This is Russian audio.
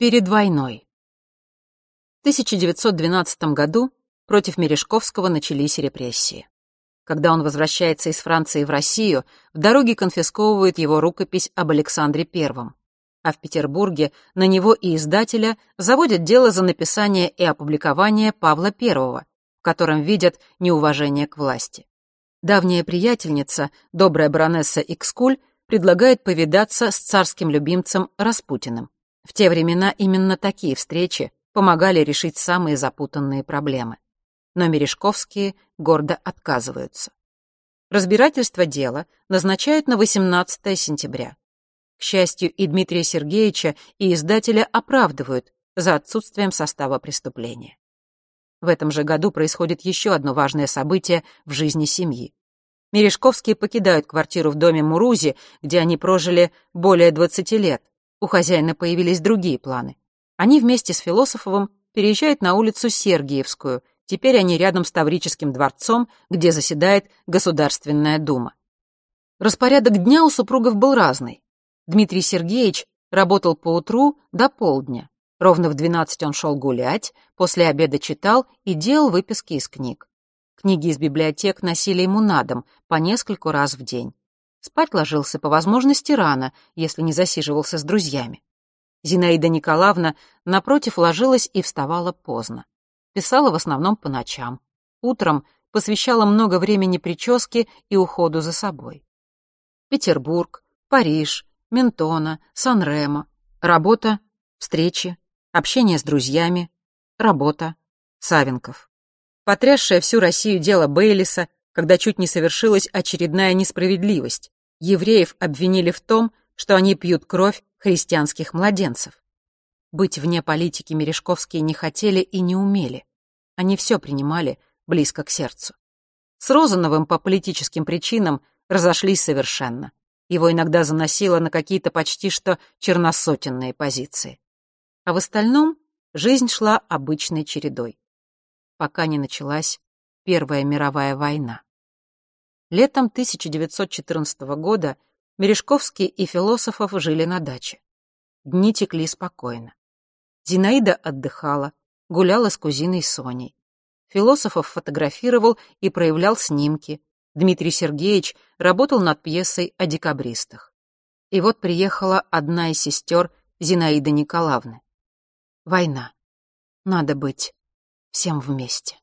Перед войной. В 1912 году против Мережковского начались репрессии. Когда он возвращается из Франции в Россию, в дороге конфисковывают его рукопись об Александре I. А в Петербурге на него и издателя заводят дело за написание и опубликование Павла I, в котором видят неуважение к власти. Давняя приятельница, добрая баронесса Икскуль, предлагает повидаться с царским любимцем Распутиным. В те времена именно такие встречи помогали решить самые запутанные проблемы. Но Мережковские гордо отказываются. Разбирательство дела назначают на 18 сентября. К счастью, и Дмитрия Сергеевича, и издателя оправдывают за отсутствием состава преступления. В этом же году происходит еще одно важное событие в жизни семьи. Мережковские покидают квартиру в доме Мурузи, где они прожили более 20 лет, у хозяина появились другие планы. Они вместе с Философовым переезжают на улицу Сергиевскую. Теперь они рядом с Таврическим дворцом, где заседает Государственная дума. Распорядок дня у супругов был разный. Дмитрий Сергеевич работал по утру до полдня. Ровно в 12 он шел гулять, после обеда читал и делал выписки из книг. Книги из библиотек носили ему на дом по нескольку раз в день. Спать ложился по возможности рано, если не засиживался с друзьями. Зинаида Николаевна, напротив, ложилась и вставала поздно. Писала в основном по ночам. Утром посвящала много времени прическе и уходу за собой. Петербург, Париж, Ментона, Сан-Ремо. Работа, встречи, общение с друзьями, работа, Савенков. Потрясшее всю Россию дело Бейлиса — когда чуть не совершилась очередная несправедливость. Евреев обвинили в том, что они пьют кровь христианских младенцев. Быть вне политики Мережковские не хотели и не умели. Они все принимали близко к сердцу. С Розановым по политическим причинам разошлись совершенно. Его иногда заносило на какие-то почти что черносотенные позиции. А в остальном жизнь шла обычной чередой. Пока не началась Первая мировая война. Летом 1914 года Мережковский и Философов жили на даче. Дни текли спокойно. Зинаида отдыхала, гуляла с кузиной Соней. Философов фотографировал и проявлял снимки. Дмитрий Сергеевич работал над пьесой о декабристах. И вот приехала одна из сестер Зинаиды Николаевны. Война. Надо быть всем вместе.